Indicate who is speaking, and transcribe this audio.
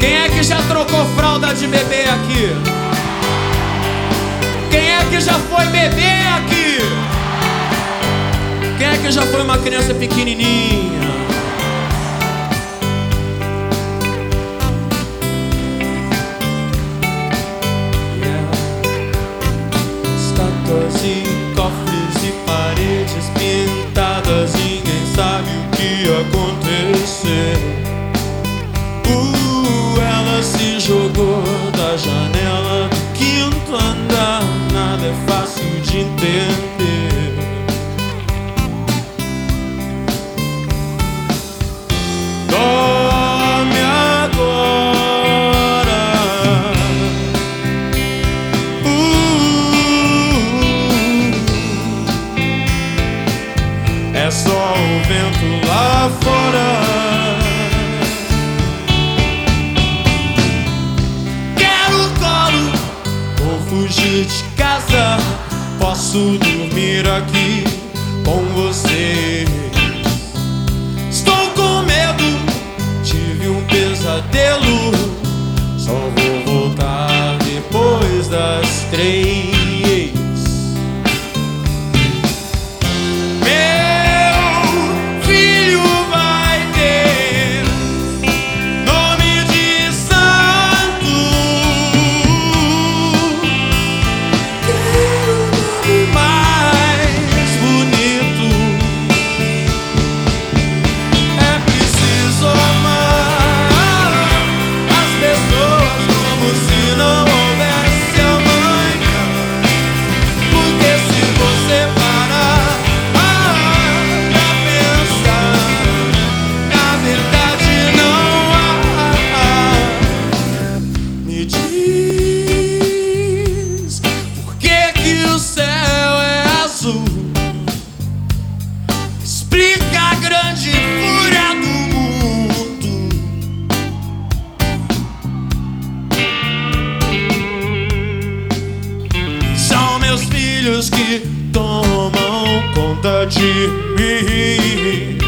Speaker 1: Quem é que já trocou fralda de bebê aqui? Quem é que já foi bebê aqui? Que já foi uma criança pequenininha? Estátuas e cofres e paredes pintadas, ninguém sabe o que aconteceu. Uh, ela se jogou da janela do quinto andar. Nada é fácil de entender. Posso dormir aqui com você. Estou com medo, tive um pesadelo. Só vou voltar depois das três. Filhos que tomam conta de mim.